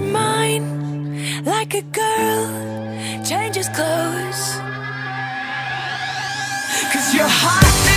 your mind like a girl changes clothes. Cause you're hot.